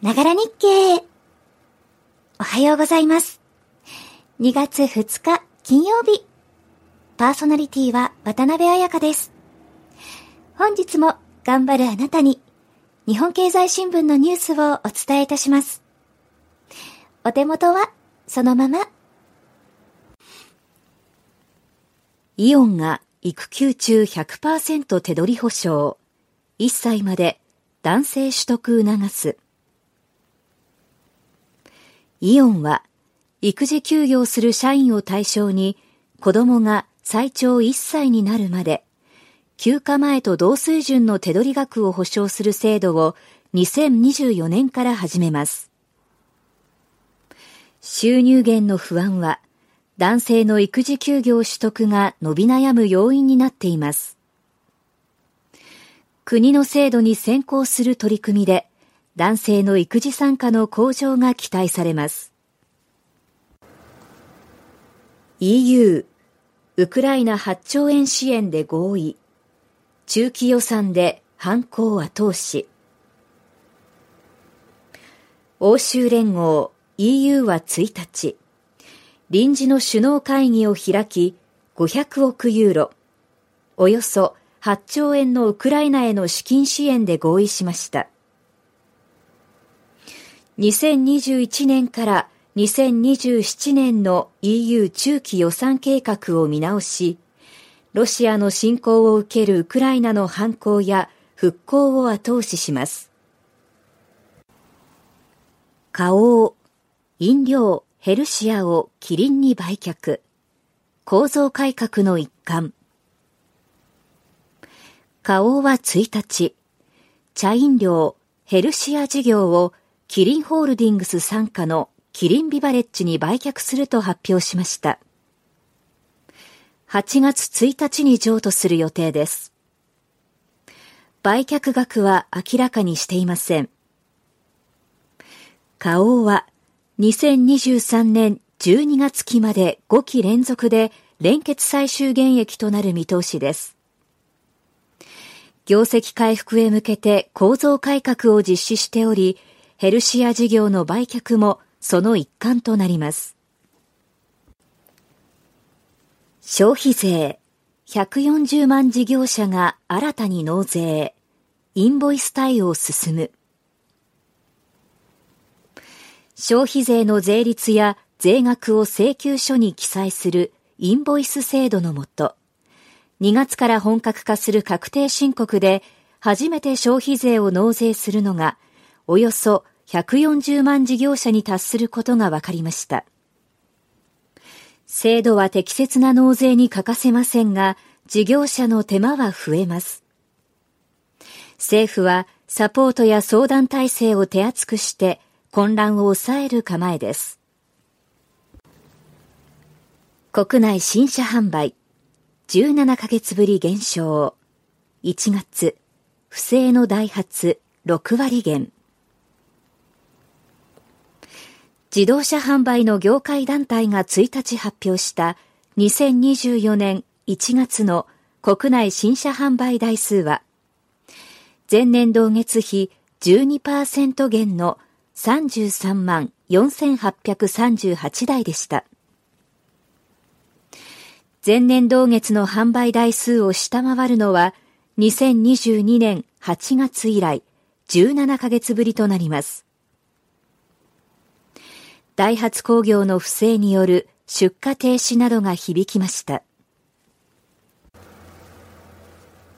ながら日経。おはようございます。2月2日金曜日。パーソナリティは渡辺彩香です。本日も頑張るあなたに日本経済新聞のニュースをお伝えいたします。お手元はそのまま。イオンが育休中100%手取り保証。1歳まで男性取得促す。イオンは育児休業する社員を対象に子供が最長1歳になるまで休暇前と同水準の手取り額を保証する制度を2024年から始めます。収入源の不安は男性の育児休業取得が伸び悩む要因になっています。国の制度に先行する取り組みで男性の育児参加の向上が期待されます。EU、ウクライナ8兆円支援で合意。中期予算で反抗後押し。欧州連合 EU は1日、臨時の首脳会議を開き、500億ユーロ、およそ8兆円のウクライナへの資金支援で合意しました。2021年から2027年の EU 中期予算計画を見直し、ロシアの侵攻を受けるウクライナの反抗や復興を後押しします。花王、飲料、ヘルシアをキリンに売却。構造改革の一環。花王は1日、茶飲料、ヘルシア事業をキリンホールディングス傘下のキリンビバレッジに売却すると発表しました。8月1日に譲渡する予定です。売却額は明らかにしていません。花王は2023年12月期まで5期連続で連結最終減益となる見通しです。業績回復へ向けて構造改革を実施しており、ヘルシア事業の売却もその一環となります。消費税140万事業者が新たに納税。インボイス対応進む。消費税の税率や税額を請求書に記載するインボイス制度のもと、2月から本格化する確定申告で初めて消費税を納税するのがおよそ140万事業者に達することが分かりました。制度は適切な納税に欠かせませんが、事業者の手間は増えます。政府はサポートや相談体制を手厚くして混乱を抑える構えです。国内新車販売17ヶ月ぶり減少1月不正のダイハツ6割減自動車販売の業界団体が1日発表した2024年1月の国内新車販売台数は前年同月比12%減の33万4838台でした。前年同月の販売台数を下回るのは2022年8月以来17ヶ月ぶりとなります。ダイハツ工業の不正による出荷停止などが響きました。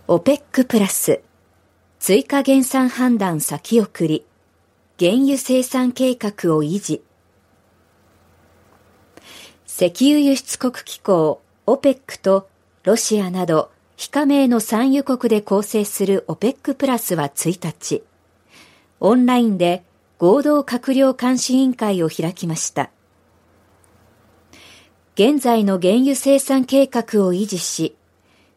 OPEC プラス。追加減産判断先送り。原油生産計画を維持。石油輸出国機構 OPEC とロシアなど非加盟の産油国で構成する OPEC プラスは1日。オンラインで合同閣僚監視委員会を開きました現在の原油生産計画を維持し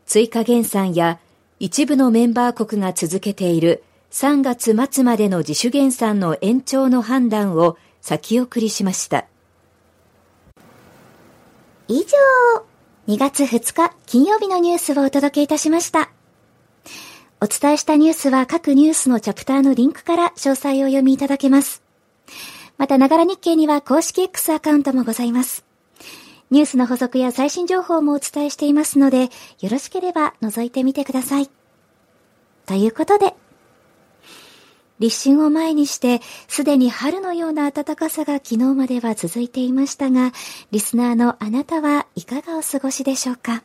追加減産や一部のメンバー国が続けている3月末までの自主減産の延長の判断を先送りしました。以上、2月2日金曜日のニュースをお届けいたしました。お伝えしたニュースは各ニュースのチャプターのリンクから詳細を読みいただけます。また、ながら日経には公式 X アカウントもございます。ニュースの補足や最新情報もお伝えしていますので、よろしければ覗いてみてください。ということで、立春を前にして、すでに春のような暖かさが昨日までは続いていましたが、リスナーのあなたはいかがお過ごしでしょうか？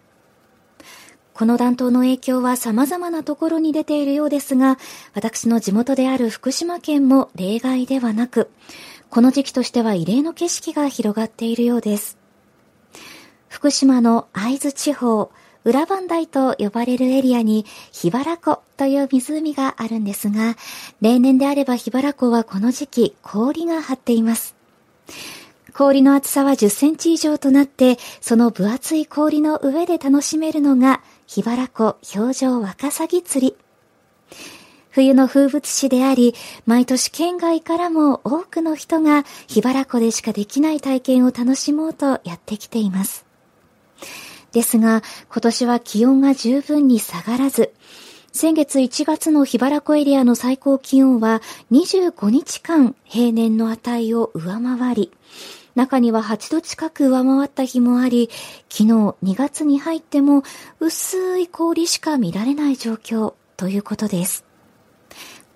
この暖冬の影響は様々なところに出ているようですが、私の地元である福島県も例外ではなく、この時期としては異例の景色が広がっているようです。福島の会津地方、裏磐梯と呼ばれるエリアに、桧原湖という湖があるんですが、例年であれば桧原湖はこの時期、氷が張っています。氷の厚さは10センチ以上となって、その分厚い氷の上で楽しめるのが、桧原湖表情ワカサギ釣り。冬の風物詩であり、毎年県外からも多くの人が桧原湖でしかできない体験を楽しもうとやってきています。ですが、今年は気温が十分に下がらず、先月1月の桧原湖エリアの最高気温は25日間平年の値を上回り、中には8度近く上回った日もあり、昨日2月に入っても薄い氷しか見られない状況ということです。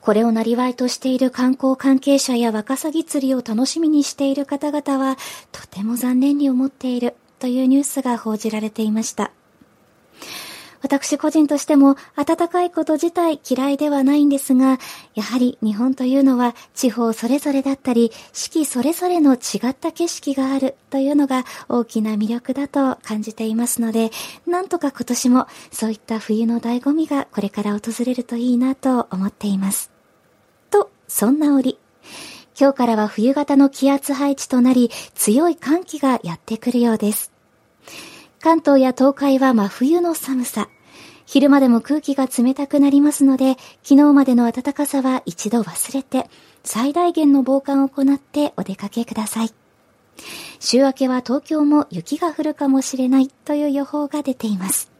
これをなりわいとしている観光関係者やワカサギ釣りを楽しみにしている方々は、とても残念に思っているというニュースが報じられていました。私個人としても暖かいこと自体嫌いではないんですが、やはり日本というのは地方それぞれだったり、四季それぞれの違った景色があるというのが大きな魅力だと感じていますので、なんとか今年もそういった冬の醍醐味がこれから訪れるといいなと思っています。と、そんな折、今日からは冬型の気圧配置となり、強い寒気がやってくるようです。関東や東海は真冬の寒さ。昼間でも空気が冷たくなりますので、昨日までの暖かさは一度忘れて、最大限の防寒を行ってお出かけください。週明けは東京も雪が降るかもしれないという予報が出ています。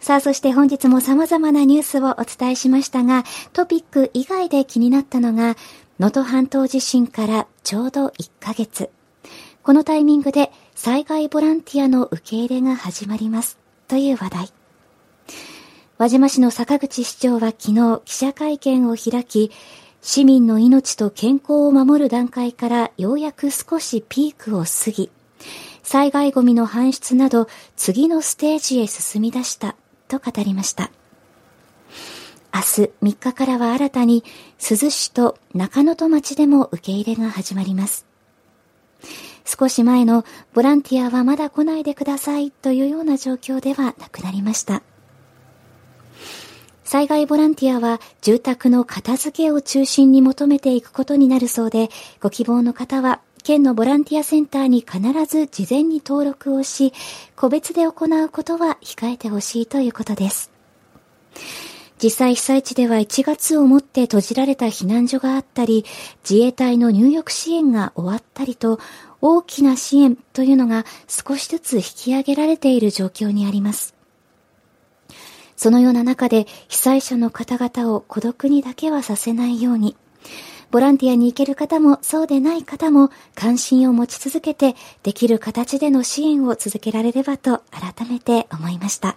さあ、そして本日も様々なニュースをお伝えしましたが、トピック以外で気になったのが、能登半島地震からちょうど1ヶ月。このタイミングで災害ボランティアの受け入れが始まります。という話題。輪島市の坂口市長は昨日記者会見を開き、市民の命と健康を守る段階からようやく少しピークを過ぎ、災害ゴミの搬出など次のステージへ進み出したと語りました。明日3日からは新たに珠洲市と中野戸町でも受け入れが始まります。少し前のボランティアはまだ来ないでくださいというような状況ではなくなりました。災害ボランティアは住宅の片付けを中心に求めていくことになるそうで、ご希望の方は県のボランティアセンターに必ず事前に登録をし、個別で行うことは控えてほしいということです。実際被災地では1月をもって閉じられた避難所があったり、自衛隊の入浴支援が終わったりと、大きな支援というのが少しずつ引き上げられている状況にあります。そのような中で被災者の方々を孤独にだけはさせないように、ボランティアに行ける方もそうでない方も関心を持ち続けてできる形での支援を続けられればと改めて思いました。